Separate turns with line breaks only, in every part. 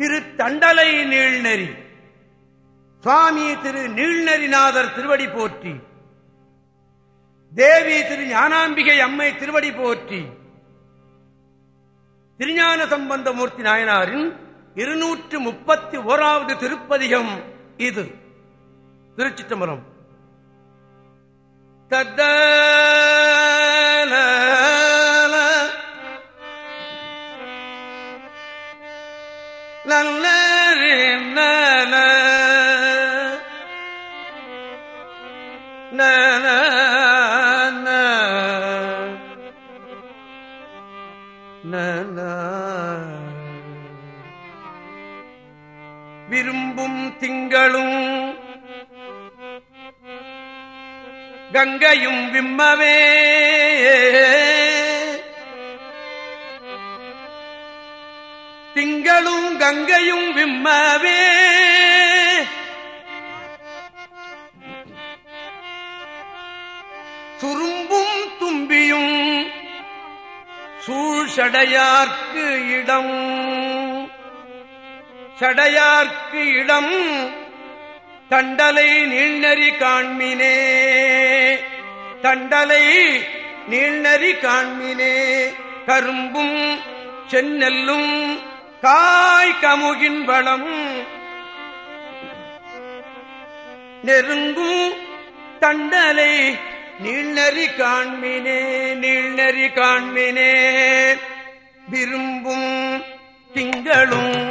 திரு தண்டலை நீழ்நெறி. சுவாமி திரு நீழ்நெறிநாதர் திருவடி போற்றி. தேவி திரு ஞானாம்பிகை அம்மை திருவடி போற்றி. திருஞான சம்பந்தமூர்த்தி நாயனாரின் இருநூற்று முப்பத்தி ஓராவது திருப்பதிகம் இது. திருச்சிட்டம்பரம் தத்த விரும்பும் திங்களும் கங்கையும் விம்மவே கங்கையும் விம்மவே. துரும்பும் தும்பியும் சூழ்சடையார்க்கு இடம். சடையார்க்கு இடம் தண்டலை நீழ்நறி காண்மினே. தண்டலை நீழ்நறி காண்மினே. கரும்பும் சென்னெல்லும் காய் கமுகின் வளம். நெருங்கும் தண்டலை நீழ்நறி காண்மினே நீழ்நறி காண்மினே. விரும்பும் திங்களும்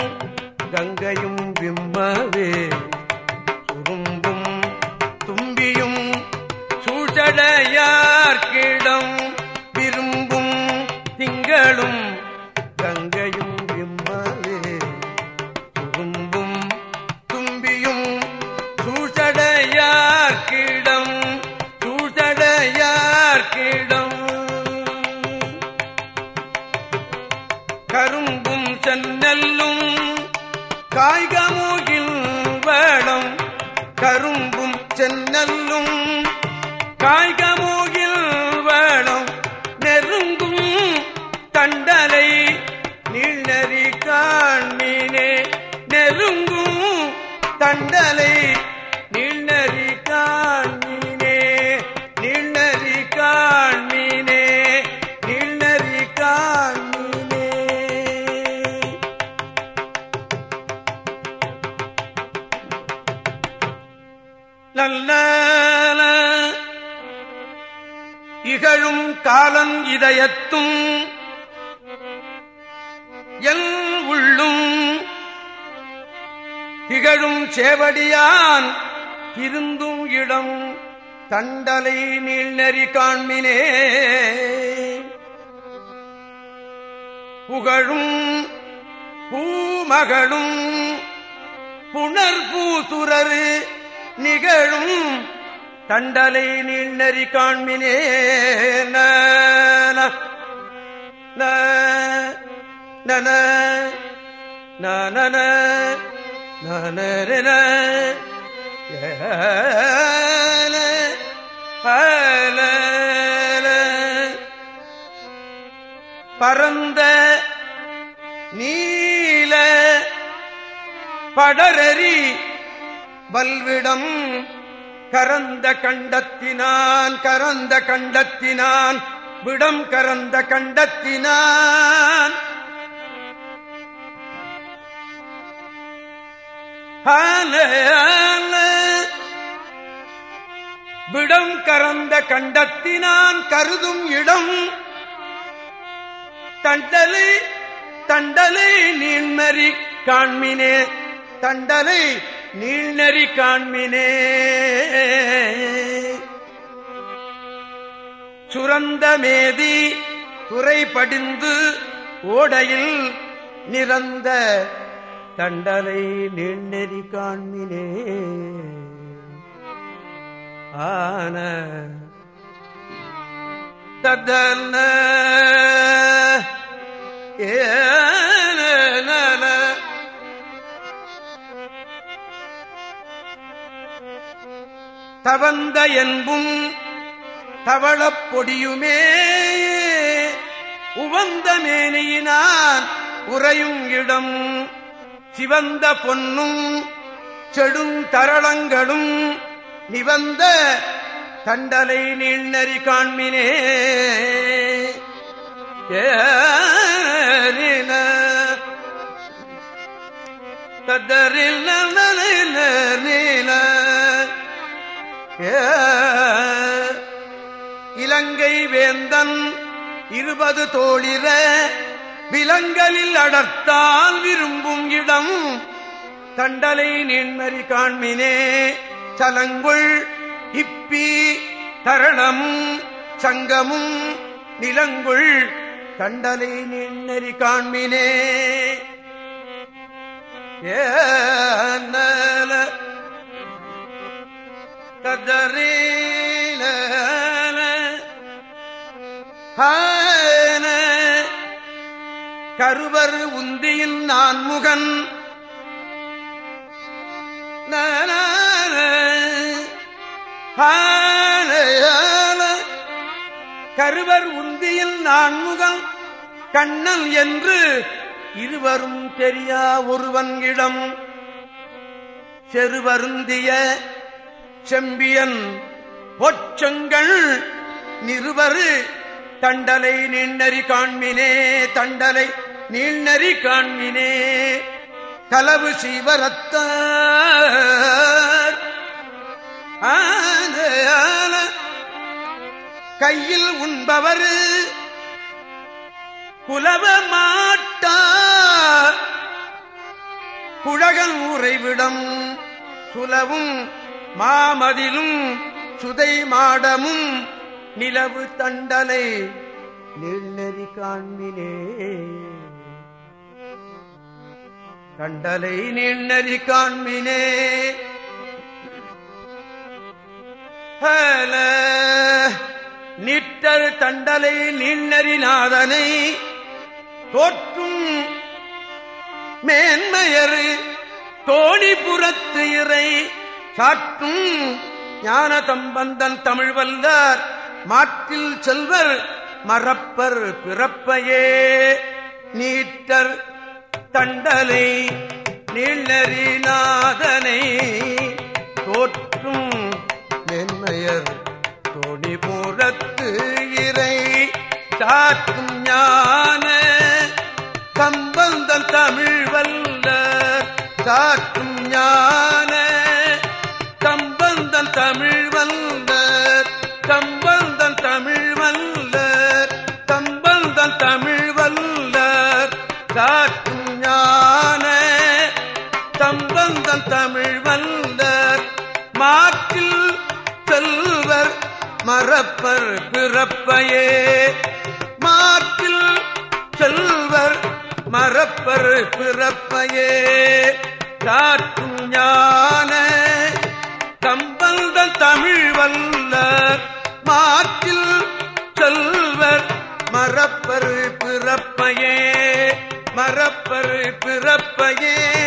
கங்கையும் விம்மவே. சுரும்பும் தும்பியும் சூழ்ச்சடையார்க்கிடம் விரும்பும் திங்களும் கரும்பும் சென்னல்லும் காய்கமுகில் வேடம் கரும்பும் சென்னல்லும் காய்கமுகில் வேடம் நெருங்கும் தண்டலை நீழ்நறி காண்மீனே நெருங்கும் தண்டலை நல்ல இகழும் காலம் இதயத்தும் என் உள்ளும் திகழும் சேவடியான் இருந்தும் இடம் தண்டலை நீழ்நெறி காண்மினே. புகழும் பூமகளும் புனர்பூசுரரு நிகழும் தண்டலை நீழ்நெறி காண்மினே நன நன நன பரந்த நீல படரறி வல்விடம் கரந்த கண்டத்தினான் கரந்த கண்டத்தினான் விடம் கரந்த கண்டத்தினான். விடம் கரந்த கண்டத்தினான் கருதும் இடம். தண்டலை தண்டலை நீன்மறி காண்மினே தண்டலை நீள்நெறி காண்மினே. சுரந்த மேதி துறை படிந்து ஓடையில் நிறந்த தண்டலை நீள்நெறி காண்மினே. ஆன தத்தல்ல ஏ தவந்த என்பும் தவளப் பொடியுமே. உவந்த மேனியினான் உறையும் இடம். சிவந்த பொன்னும் செடும் தரளங்களும் நிவந்த தண்டலை நீழ்நறி காண்மினே. ஏறின தத்தரில் நீல இலங்கை வேந்தன் இருபது தோழிர விலங்களில் அடர்த்தால் விரும்பும் இடம். தண்டலை நீண்மறி காண்மினே சலங்குள் இப்பி தரணமும் சங்கமும் நிலங்குள் தண்டலை நீண்ணறி காண்மினே. ஏ கதரீல கருவர் உந்தியின் நான்முகன் கருவர் உந்தியில் நான்முகம் கண்ணன் என்று இருவரும் தெரியா ஒருவன் இடம். செருவருந்திய செம்பியன் பொச்சங்கள் நிறுவரு தண்டலை நீண்ணறி காண்மினே தண்டலை நீழ்நறி காண்மினே. கலவு சீவரத்த கையில் உண்பவர் குலவ மாட்டா குழகன் உறைவிடம் சுலவும் மாமதிலும் சுதை மாடமும் நிலவு தண்டலை நெல்லறி காண்மினே கண்டலை நீண்ணறி காண்மினே நிட்டர் தண்டலை நின்னறிநாதனை தோற்றும் மேன்மையரு தோணிபுரத்து இறை சாற்றும் ஞான தம்பந்தன் தமிழ் வல்லார் மாட்டில் செல்வர் மறப்பர் பிறப்பையே. நீட்டர் தண்டலை நீள்ளறிநாதனை தோற்றும் மென்மையர் தோணிபுரத்து இறை சாற்றும் ஞான கம்பந்தன் தமிழ் வல்ல சாற்றும் ஞான தமிழ் மாற்றில் செல்வர் மறப்பர் பிறப்பையே. மாற்றில் செல்வர் மறப்பர் பிறப்பையே. காற்றும் ஞான கம்பந்த தமிழ் வல்லர். மாற்றில் செல்வர் மறப்பர் பிறப்பையே. மறப்பர் பிறப்பையே.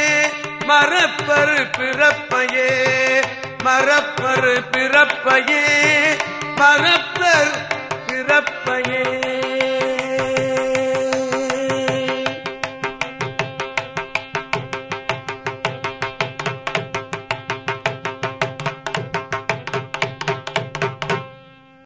மரப்பரு பிறப்பையே மரப்பரு பிறப்பையே மறப்பர்